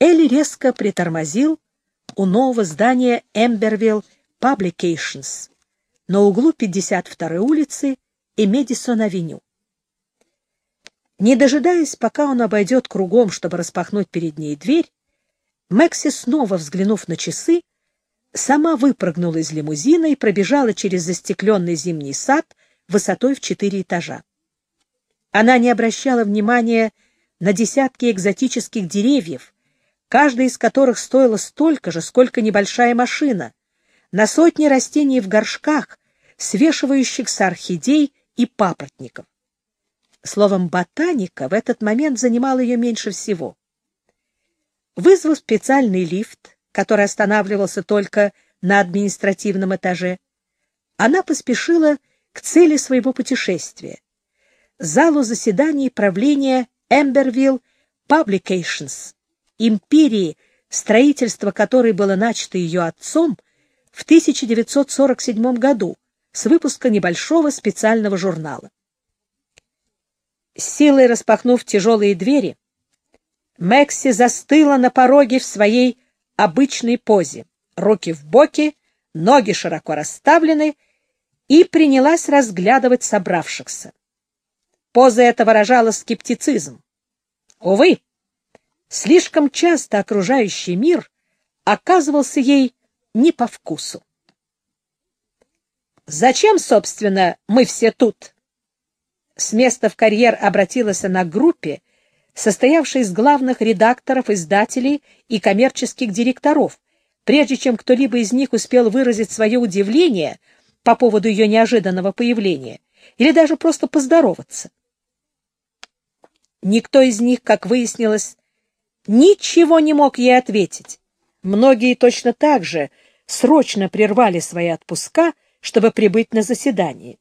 Элли резко притормозил у нового здания Эмбервилл Publications на углу 52-й улицы и Медисон-авеню. Не дожидаясь, пока он обойдет кругом, чтобы распахнуть перед ней дверь, Мэкси, снова взглянув на часы, сама выпрыгнула из лимузина и пробежала через застекленный зимний сад высотой в четыре этажа. Она не обращала внимания на десятки экзотических деревьев, каждая из которых стоила столько же, сколько небольшая машина, на сотни растений в горшках, свешивающихся орхидей и папоротников. Словом, ботаника в этот момент занимала ее меньше всего. Вызвав специальный лифт, который останавливался только на административном этаже, она поспешила к цели своего путешествия — залу заседаний правления Эмбервилл Publications, империи, строительство которой было начато ее отцом в 1947 году с выпуска небольшого специального журнала. С силой распахнув тяжелые двери, Мэкси застыла на пороге в своей обычной позе, руки в боки, ноги широко расставлены, и принялась разглядывать собравшихся. Поза эта выражала скептицизм. Увы, слишком часто окружающий мир оказывался ей не по вкусу. «Зачем, собственно, мы все тут?» С места в карьер обратилась она к группе, состоявшей из главных редакторов, издателей и коммерческих директоров, прежде чем кто-либо из них успел выразить свое удивление по поводу ее неожиданного появления или даже просто поздороваться. Никто из них, как выяснилось, ничего не мог ей ответить. Многие точно так же срочно прервали свои отпуска, чтобы прибыть на заседание.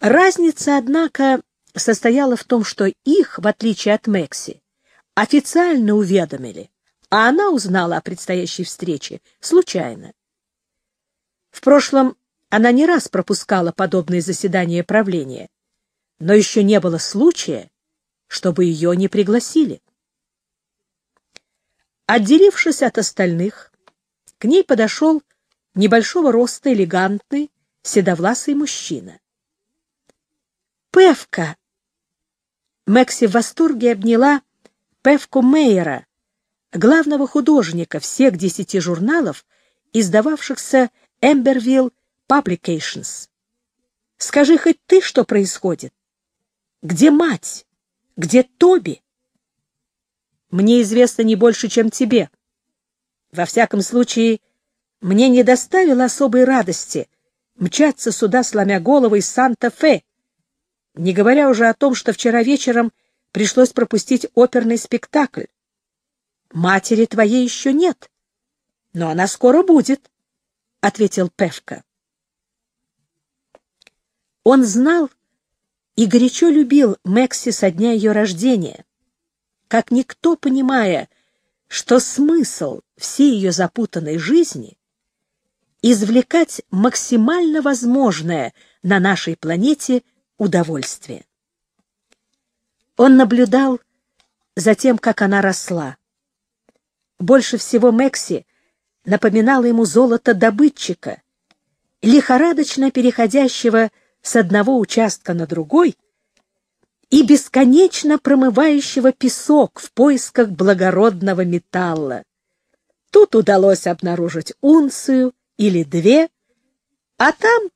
Разница, однако, состояла в том, что их, в отличие от Мекси, официально уведомили, а она узнала о предстоящей встрече случайно. В прошлом она не раз пропускала подобные заседания правления, но еще не было случая, чтобы ее не пригласили. Отделившись от остальных, к ней подошел небольшого роста элегантный, седовласый мужчина. «Певка!» Мэкси в восторге обняла Певку Мейера, главного художника всех десяти журналов, издававшихся Эмбервилл Publications. «Скажи хоть ты, что происходит? Где мать? Где Тоби?» «Мне известно не больше, чем тебе. Во всяком случае, мне не доставило особой радости мчаться сюда, сломя голову из Санта-Фе, не говоря уже о том, что вчера вечером пришлось пропустить оперный спектакль. Матери твоей еще нет, но она скоро будет, — ответил Певка. Он знал и горячо любил Мекси со дня ее рождения, как никто понимая, что смысл всей ее запутанной жизни — извлекать максимально возможное на нашей планете — удовольствие. Он наблюдал за тем, как она росла. Больше всего Мекси напоминала ему золото добытчика, лихорадочно переходящего с одного участка на другой и бесконечно промывающего песок в поисках благородного металла. Тут удалось обнаружить унцию или две, а там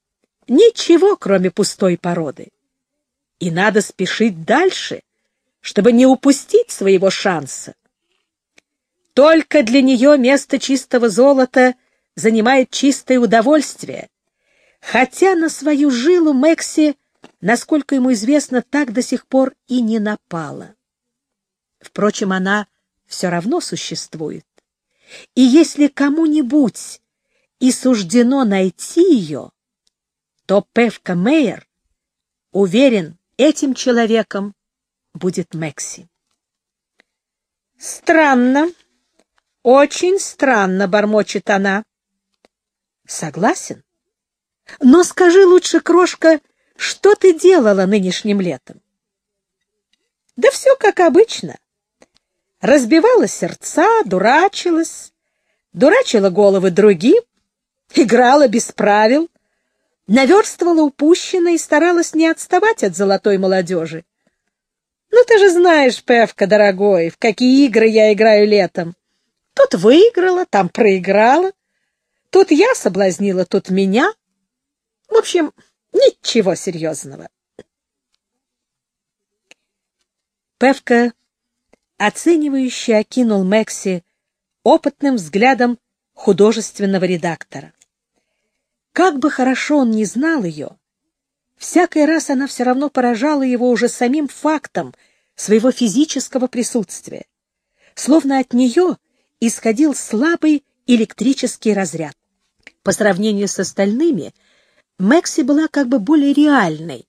Ничего, кроме пустой породы. И надо спешить дальше, чтобы не упустить своего шанса. Только для нее место чистого золота занимает чистое удовольствие, хотя на свою жилу Мэкси, насколько ему известно, так до сих пор и не напала. Впрочем, она все равно существует. И если кому-нибудь и суждено найти ее, то Певка Мейер уверен, этим человеком будет Мэкси. «Странно, очень странно», — бормочет она. «Согласен. Но скажи лучше, крошка, что ты делала нынешним летом?» «Да все как обычно. разбивала сердца, дурачилась, дурачила головы другим, играла без правил, наверстывала упущенное и старалась не отставать от золотой молодежи. Ну, ты же знаешь, Певка, дорогой, в какие игры я играю летом. Тут выиграла, там проиграла. Тут я соблазнила, тут меня. В общем, ничего серьезного. Певка, оценивающе окинул Мэкси опытным взглядом художественного редактора. Как бы хорошо он ни знал ее, всякий раз она все равно поражала его уже самим фактом своего физического присутствия, словно от нее исходил слабый электрический разряд. По сравнению с остальными, Мэкси была как бы более реальной,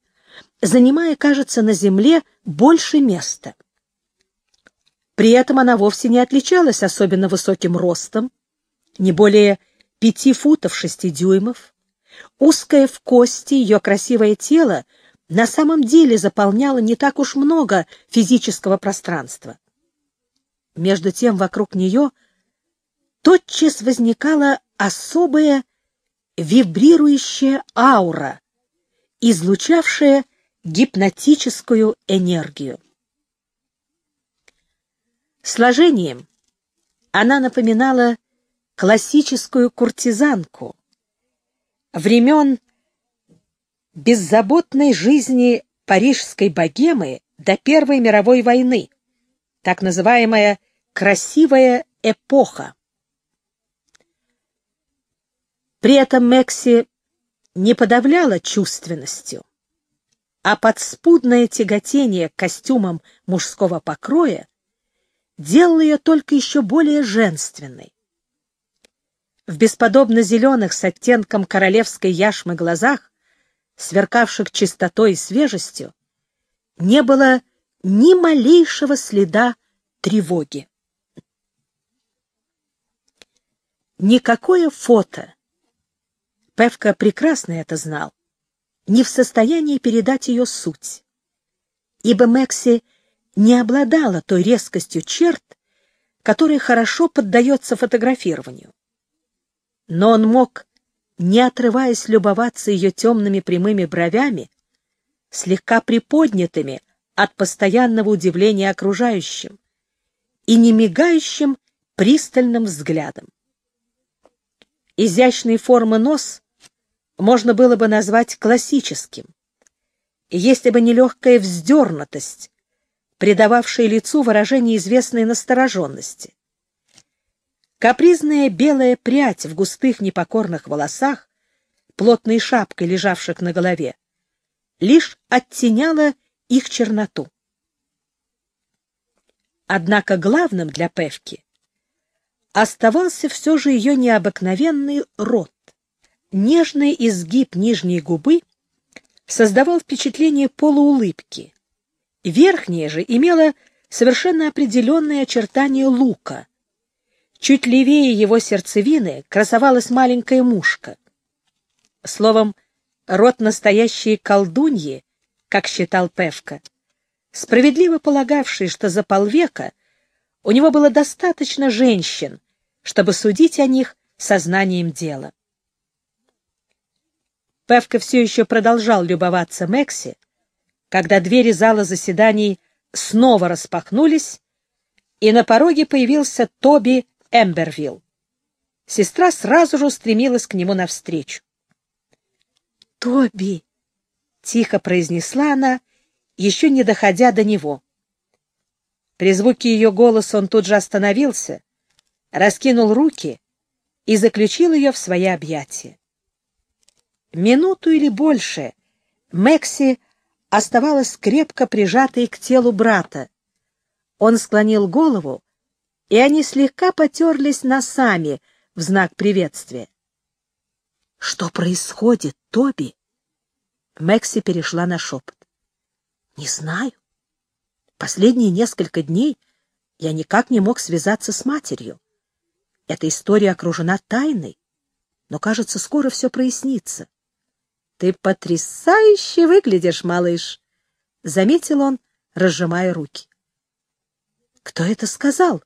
занимая, кажется, на земле больше места. При этом она вовсе не отличалась особенно высоким ростом, не более пяти футов шести дюймов. Узкое в кости ее красивое тело на самом деле заполняло не так уж много физического пространства. Между тем вокруг нее тотчас возникала особая вибрирующая аура, излучавшая гипнотическую энергию. Сложением она напоминала классическую куртизанку времен беззаботной жизни парижской богемы до Первой мировой войны, так называемая «красивая эпоха». При этом Мекси не подавляла чувственностью, а подспудное тяготение к костюмам мужского покроя делало ее только еще более женственной. В бесподобно зеленых с оттенком королевской яшмы глазах, сверкавших чистотой и свежестью, не было ни малейшего следа тревоги. Никакое фото Певка прекрасно это знал, не в состоянии передать ее суть, ибо Мэкси не обладала той резкостью черт, которая хорошо поддается фотографированию. Но он мог, не отрываясь любоваться ее темными прямыми бровями, слегка приподнятыми от постоянного удивления окружающим и не мигающим пристальным взглядом. Изящной формы нос можно было бы назвать классическим, если бы не легкая вздернутость, придававшая лицу выражение известной настороженности. Капризная белая прядь в густых непокорных волосах, плотной шапкой лежавших на голове, лишь оттеняла их черноту. Однако главным для Певки оставался все же ее необыкновенный рот. Нежный изгиб нижней губы создавал впечатление полуулыбки. Верхняя же имела совершенно определенные очертания лука. Чуть левее его сердцевины красовалась маленькая мушка. Словом, род настоящей колдуньи, как считал Певка, справедливо полагавший, что за полвека у него было достаточно женщин, чтобы судить о них сознанием дела. Певка все еще продолжал любоваться Мекси, когда двери зала заседаний снова распахнулись, и на пороге появился Тоби Эмбервилл. Сестра сразу же устремилась к нему навстречу. «Тоби!» — тихо произнесла она, еще не доходя до него. При звуке ее голоса он тут же остановился, раскинул руки и заключил ее в свои объятия. Минуту или больше Мэкси оставалась крепко прижатой к телу брата. Он склонил голову, и они слегка потерлись носами в знак приветствия. — Что происходит, Тоби? Мэкси перешла на шепот. — Не знаю. Последние несколько дней я никак не мог связаться с матерью. Эта история окружена тайной, но, кажется, скоро все прояснится. Ты потрясающе выглядишь, малыш, — заметил он, разжимая руки. «Кто это сказал?»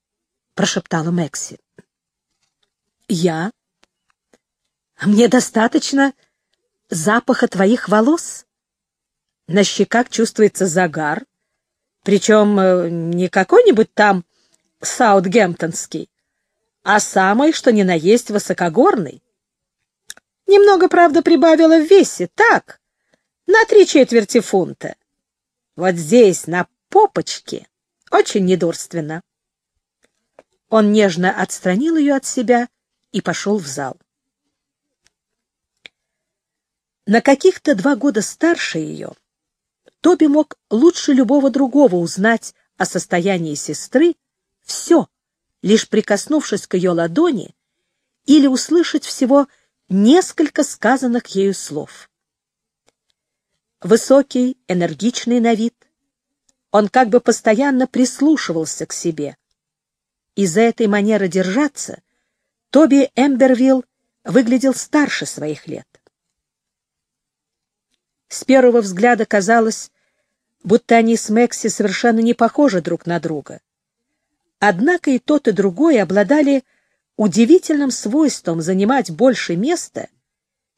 — прошептала Мэкси. «Я. Мне достаточно запаха твоих волос. На щеках чувствуется загар, причем э, не какой-нибудь там саутгемптонский, а самый, что ни на есть, высокогорный. Немного, правда, прибавила в весе, так, на три четверти фунта. Вот здесь, на попочке, очень недурственно. Он нежно отстранил ее от себя и пошел в зал. На каких-то два года старше ее Тоби мог лучше любого другого узнать о состоянии сестры все, лишь прикоснувшись к ее ладони или услышать всего несколько сказанных ею слов. Высокий, энергичный на вид, он как бы постоянно прислушивался к себе. Из-за этой манеры держаться Тоби Эмбервилл выглядел старше своих лет. С первого взгляда казалось, будто они с Мэкси совершенно не похожи друг на друга. Однако и тот, и другой обладали удивительным свойством занимать больше места,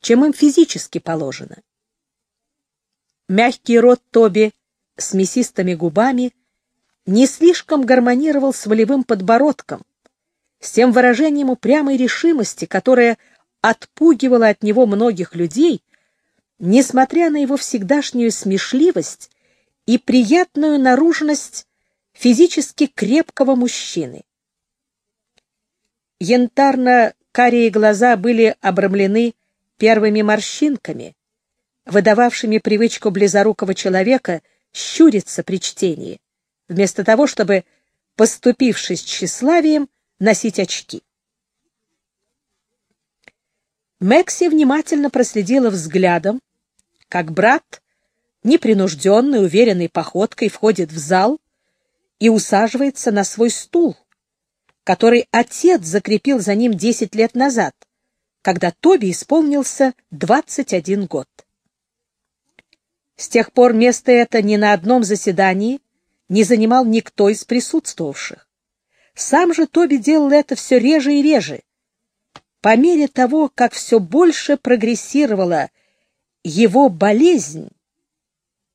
чем им физически положено. Мягкий рот Тоби с мясистыми губами не слишком гармонировал с волевым подбородком, с тем выражением упрямой решимости, которое отпугивало от него многих людей, несмотря на его всегдашнюю смешливость и приятную наружность физически крепкого мужчины. Янтарно-карие глаза были обрамлены первыми морщинками, выдававшими привычку близорукого человека щуриться при чтении, вместо того, чтобы, поступившись тщеславием, носить очки. Мэкси внимательно проследила взглядом, как брат, непринужденной, уверенной походкой, входит в зал и усаживается на свой стул, который отец закрепил за ним десять лет назад, когда Тоби исполнился двадцать один год. С тех пор место это ни на одном заседании не занимал никто из присутствовавших. Сам же Тоби делал это все реже и реже. По мере того, как все больше прогрессировала его болезнь,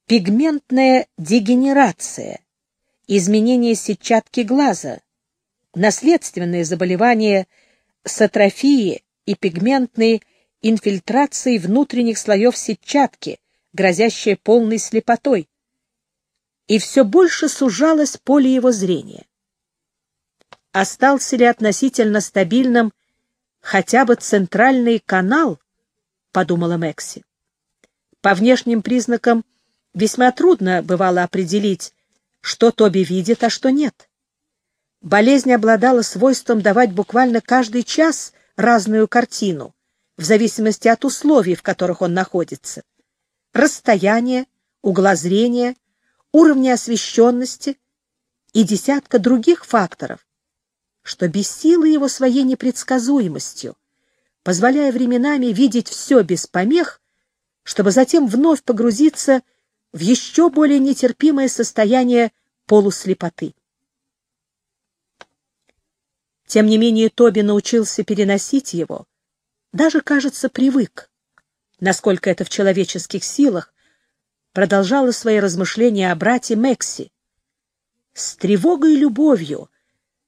пигментная дегенерация, изменение сетчатки глаза, наследственные заболевания с атрофией и пигментной инфильтрацией внутренних слоев сетчатки, грозящая полной слепотой, и все больше сужалось поле его зрения. Остался ли относительно стабильным хотя бы центральный канал, подумала Мэкси. По внешним признакам весьма трудно бывало определить, что Тоби видит, а что нет. Болезнь обладала свойством давать буквально каждый час разную картину, в зависимости от условий, в которых он находится расстояние, угла зрения, уровня освещенности и десятка других факторов, что бессило его своей непредсказуемостью, позволяя временами видеть все без помех, чтобы затем вновь погрузиться в еще более нетерпимое состояние полуслепоты. Тем не менее Тоби научился переносить его, даже, кажется, привык насколько это в человеческих силах, продолжала свои размышления о брате Мекси. С тревогой и любовью,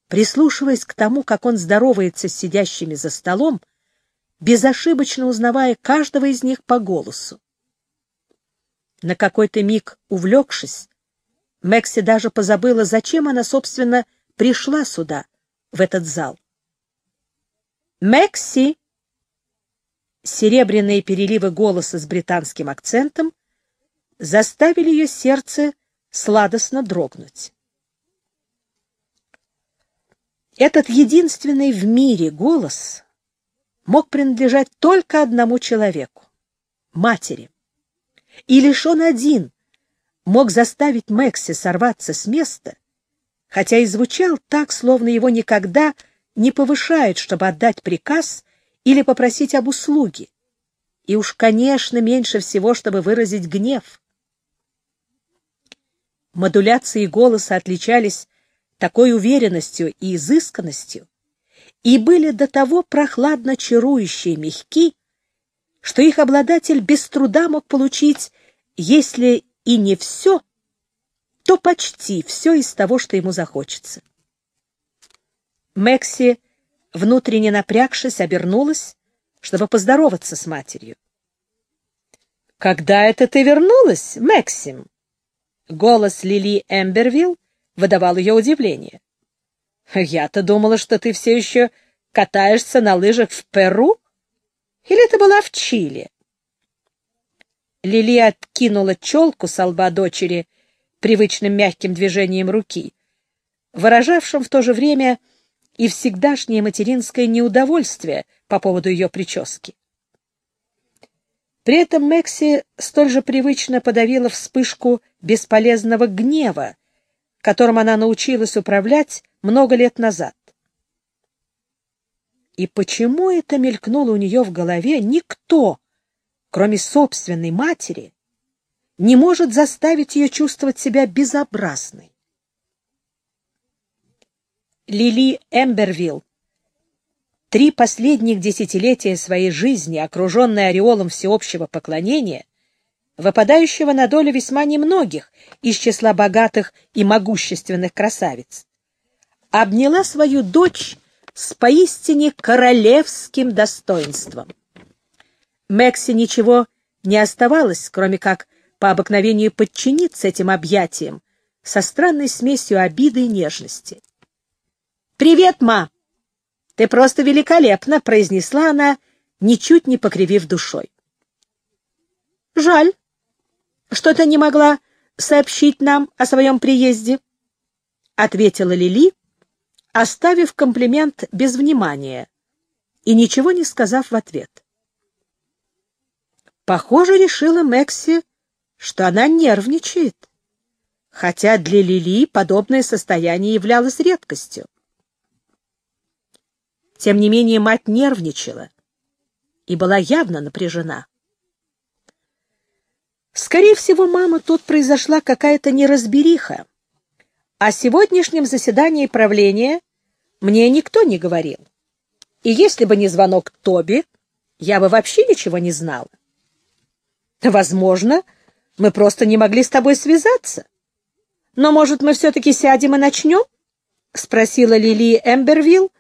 прислушиваясь к тому, как он здоровается с сидящими за столом, безошибочно узнавая каждого из них по голосу. На какой-то миг увлекшись, Мекси даже позабыла, зачем она, собственно, пришла сюда, в этот зал. «Мекси!» серебряные переливы голоса с британским акцентом заставили ее сердце сладостно дрогнуть. Этот единственный в мире голос мог принадлежать только одному человеку — матери. И лишь он один мог заставить Мэкси сорваться с места, хотя и звучал так, словно его никогда не повышают, чтобы отдать приказ или попросить об услуге. И уж, конечно, меньше всего, чтобы выразить гнев. Модуляции голоса отличались такой уверенностью и изысканностью и были до того прохладно чарующие мягки, что их обладатель без труда мог получить, если и не все, то почти все из того, что ему захочется. Мэкси, внутренне напрягшись, обернулась, чтобы поздороваться с матерью. «Когда это ты вернулась, Максим?» Голос Лили Эмбервилл выдавал ее удивление. «Я-то думала, что ты все еще катаешься на лыжах в Перу? Или ты была в Чили?» Лили откинула челку с лба дочери привычным мягким движением руки, выражавшим в то же время и всегдашнее материнское неудовольствие по поводу ее прически. При этом Мэкси столь же привычно подавила вспышку бесполезного гнева, которым она научилась управлять много лет назад. И почему это мелькнуло у нее в голове, никто, кроме собственной матери, не может заставить ее чувствовать себя безобразной. Лили Эмбервилл, три последних десятилетия своей жизни, окруженная ореолом всеобщего поклонения, выпадающего на долю весьма немногих из числа богатых и могущественных красавиц, обняла свою дочь с поистине королевским достоинством. Мэкси ничего не оставалось, кроме как по обыкновению подчиниться этим объятиям со странной смесью обиды и нежности. «Привет, ма! Ты просто великолепна!» — произнесла она, ничуть не покривив душой. «Жаль, что ты не могла сообщить нам о своем приезде», — ответила Лили, оставив комплимент без внимания и ничего не сказав в ответ. Похоже, решила Мэкси, что она нервничает, хотя для Лили подобное состояние являлось редкостью. Тем не менее мать нервничала и была явно напряжена. Скорее всего, мама тут произошла какая-то неразбериха. О сегодняшнем заседании правления мне никто не говорил. И если бы не звонок Тоби, я бы вообще ничего не знала. Возможно, мы просто не могли с тобой связаться. Но, может, мы все-таки сядем и начнем? — спросила Лили Эмбервилл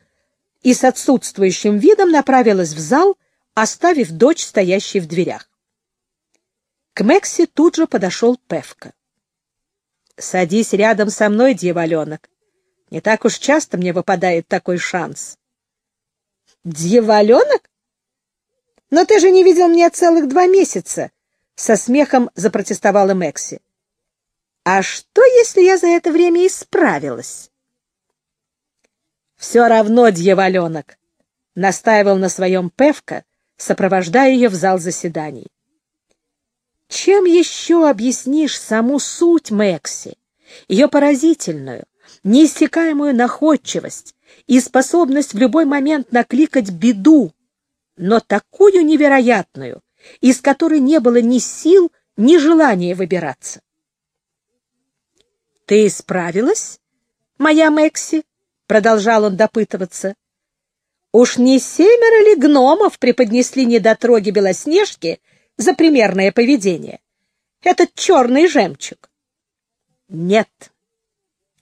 и с отсутствующим видом направилась в зал, оставив дочь, стоящей в дверях. К Мекси тут же подошел Певка. — Садись рядом со мной, дьяволенок. Не так уж часто мне выпадает такой шанс. — Дьяволенок? Но ты же не видел меня целых два месяца, — со смехом запротестовала Мекси. — А что, если я за это время исправилась? — Все равно, дьяволенок, — настаивал на своем Певка, сопровождая ее в зал заседаний. Чем еще объяснишь саму суть Мекси, ее поразительную, неиссякаемую находчивость и способность в любой момент накликать беду, но такую невероятную, из которой не было ни сил, ни желания выбираться. «Ты справилась, моя Мекси?» — продолжал он допытываться. «Уж не семеро ли гномов преподнесли недотроги Белоснежки за примерное поведение? Этот черный жемчуг?» «Нет,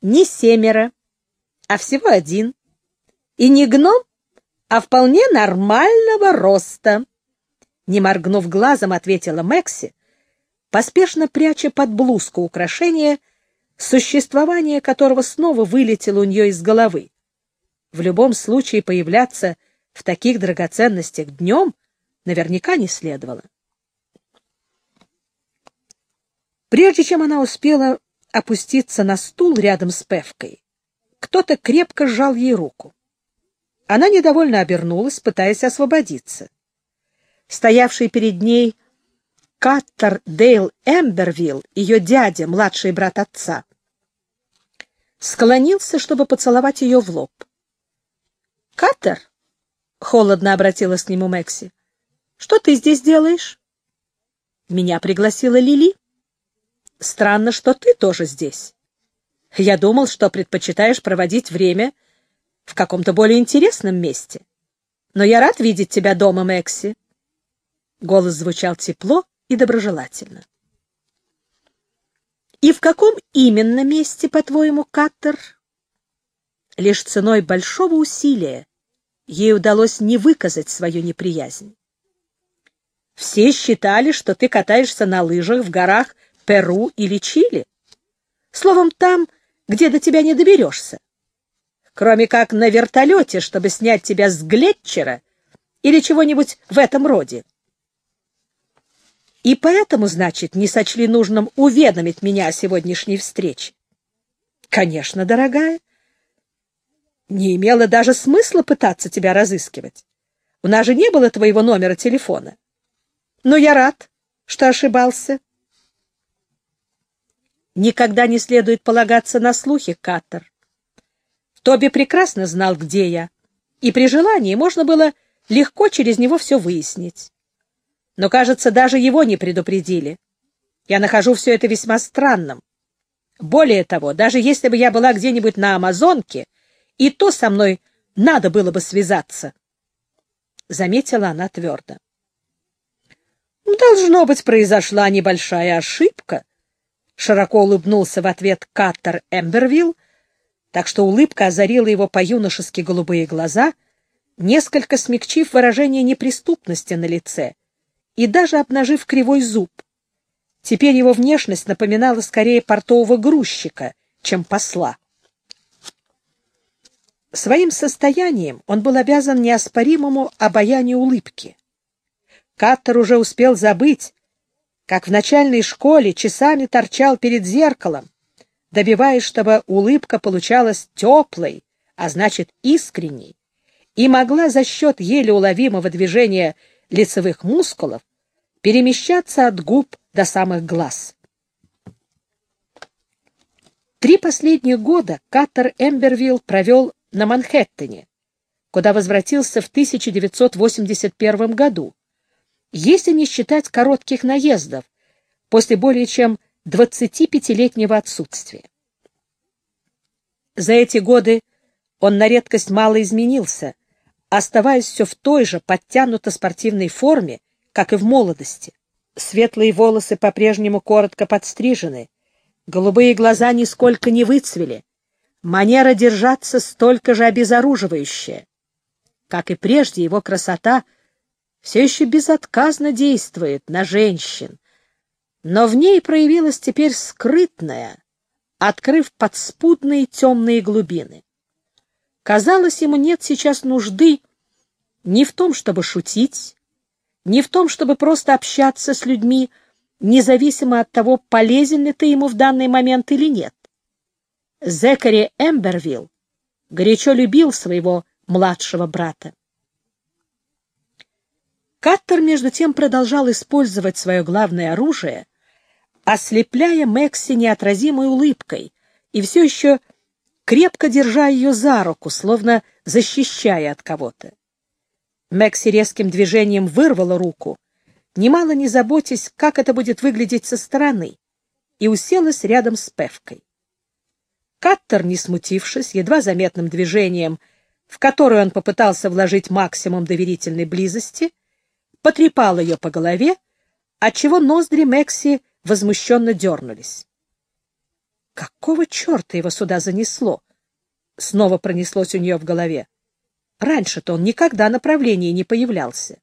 не семеро, а всего один. И не гном, а вполне нормального роста. Не моргнув глазом, ответила Мэкси, поспешно пряча под блузку украшение, существование которого снова вылетело у нее из головы. В любом случае появляться в таких драгоценностях днем наверняка не следовало. Прежде чем она успела опуститься на стул рядом с Певкой, кто-то крепко сжал ей руку. Она недовольно обернулась, пытаясь освободиться. Стоявший перед ней Каттер Дейл Эмбервилл, ее дядя, младший брат отца, склонился, чтобы поцеловать ее в лоб. «Каттер?» — холодно обратилась к нему Мэкси. «Что ты здесь делаешь?» «Меня пригласила Лили». Странно, что ты тоже здесь. Я думал, что предпочитаешь проводить время в каком-то более интересном месте. Но я рад видеть тебя дома, Мэкси. Голос звучал тепло и доброжелательно. И в каком именно месте, по-твоему, Каттер? Лишь ценой большого усилия ей удалось не выказать свою неприязнь. Все считали, что ты катаешься на лыжах в горах Перу или Чили. Словом, там, где до тебя не доберешься. Кроме как на вертолете, чтобы снять тебя с Глетчера или чего-нибудь в этом роде. И поэтому, значит, не сочли нужным уведомить меня о сегодняшней встрече. Конечно, дорогая. Не имело даже смысла пытаться тебя разыскивать. У нас же не было твоего номера телефона. Но я рад, что ошибался. Никогда не следует полагаться на слухи, Каттер. Тоби прекрасно знал, где я, и при желании можно было легко через него все выяснить. Но, кажется, даже его не предупредили. Я нахожу все это весьма странным. Более того, даже если бы я была где-нибудь на Амазонке, и то со мной надо было бы связаться. Заметила она твердо. Должно быть, произошла небольшая ошибка. Широко улыбнулся в ответ Каттер Эмбервилл, так что улыбка озарила его по-юношески голубые глаза, несколько смягчив выражение неприступности на лице и даже обнажив кривой зуб. Теперь его внешность напоминала скорее портового грузчика, чем посла. Своим состоянием он был обязан неоспоримому обаянию улыбки. Каттер уже успел забыть, как в начальной школе часами торчал перед зеркалом, добиваясь, чтобы улыбка получалась теплой, а значит искренней, и могла за счет еле уловимого движения лицевых мускулов перемещаться от губ до самых глаз. Три последних года Каттер Эмбервилл провел на Манхэттене, куда возвратился в 1981 году, если не считать коротких наездов, после более чем 25-летнего отсутствия. За эти годы он на редкость мало изменился, оставаясь все в той же подтянуто-спортивной форме, как и в молодости. Светлые волосы по-прежнему коротко подстрижены, голубые глаза нисколько не выцвели, манера держаться столько же обезоруживающая. Как и прежде, его красота все еще безотказно действует на женщин, но в ней проявилась теперь скрытная, открыв подспудные темные глубины. Казалось, ему нет сейчас нужды ни в том, чтобы шутить, ни в том, чтобы просто общаться с людьми, независимо от того, полезен ли ты ему в данный момент или нет. Зекари Эмбервилл горячо любил своего младшего брата. Каттер, между тем, продолжал использовать свое главное оружие ослепляя Мэкси неотразимой улыбкой и все еще крепко держа ее за руку, словно защищая от кого-то. Мэкси резким движением вырвала руку, немало не заботясь, как это будет выглядеть со стороны, и уселась рядом с Певкой. Каттер, не смутившись, едва заметным движением, в которое он попытался вложить максимум доверительной близости, потрепал ее по голове, отчего ноздри Мэкси возмущенно дернулись. Какого черта его сюда занесло? Снова пронеслось у нее в голове. Раньше-то он никогда на правлении не появлялся.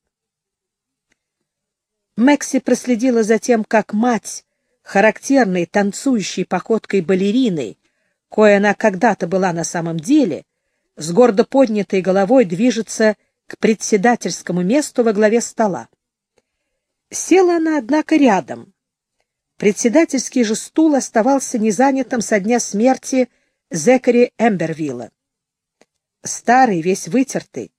Мэкси проследила за тем, как мать, характерной танцующей походкой балериной, кое она когда-то была на самом деле, с гордо поднятой головой движется к председательскому месту во главе стола. Села она, однако, рядом, Председательский же стул оставался незанятым со дня смерти Зекари Эмбервилла. Старый, весь вытертый,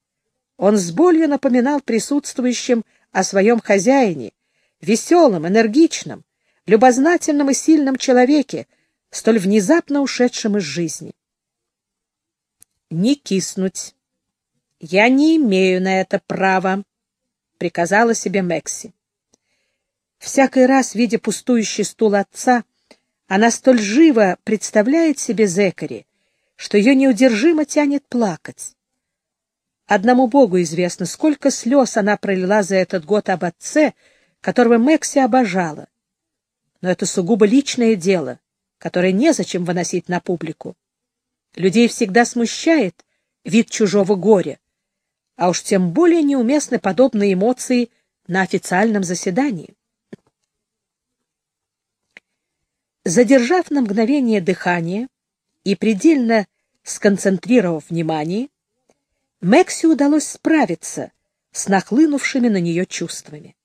он с болью напоминал присутствующим о своем хозяине, веселом, энергичном, любознательном и сильном человеке, столь внезапно ушедшем из жизни. «Не киснуть. Я не имею на это права», — приказала себе Мекси. Всякий раз, видя пустующий стул отца, Она столь живо представляет себе Зекари, что ее неудержимо тянет плакать. Одному Богу известно, сколько слез она пролила за этот год об отце, которого Мэкси обожала. Но это сугубо личное дело, которое незачем выносить на публику. Людей всегда смущает вид чужого горя, а уж тем более неуместны подобные эмоции на официальном заседании. Задержав на мгновение дыхание и предельно сконцентрировав внимание, Мэкси удалось справиться с нахлынувшими на нее чувствами.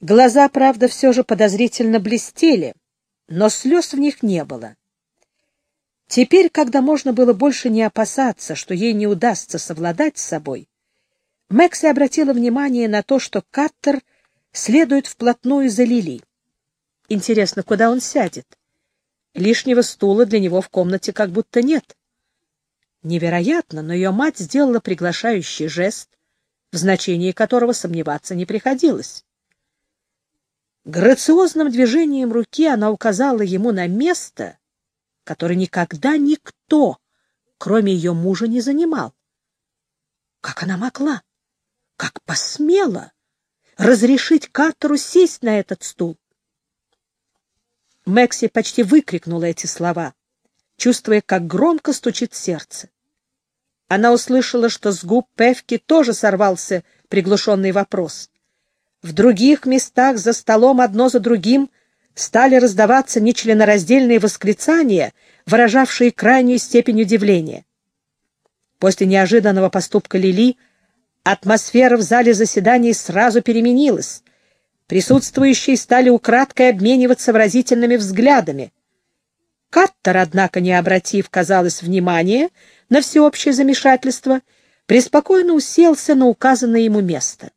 Глаза, правда, все же подозрительно блестели, но слез в них не было. Теперь, когда можно было больше не опасаться, что ей не удастся совладать с собой, Мэкси обратила внимание на то, что Каттер следует вплотную за Лили. Интересно, куда он сядет? Лишнего стула для него в комнате как будто нет. Невероятно, но ее мать сделала приглашающий жест, в значении которого сомневаться не приходилось. Грациозным движением руки она указала ему на место, которое никогда никто, кроме ее мужа, не занимал. Как она могла, как посмела разрешить Каттеру сесть на этот стул? Мэкси почти выкрикнула эти слова, чувствуя, как громко стучит сердце. Она услышала, что с губ Певки тоже сорвался приглушенный вопрос. В других местах за столом одно за другим стали раздаваться нечленораздельные восклицания, выражавшие крайнюю степень удивления. После неожиданного поступка Лили атмосфера в зале заседаний сразу переменилась. Присутствующие стали украдкой обмениваться выразительными взглядами. Каттер, однако, не обратив, казалось, внимания на всеобщее замешательство, преспокойно уселся на указанное ему место.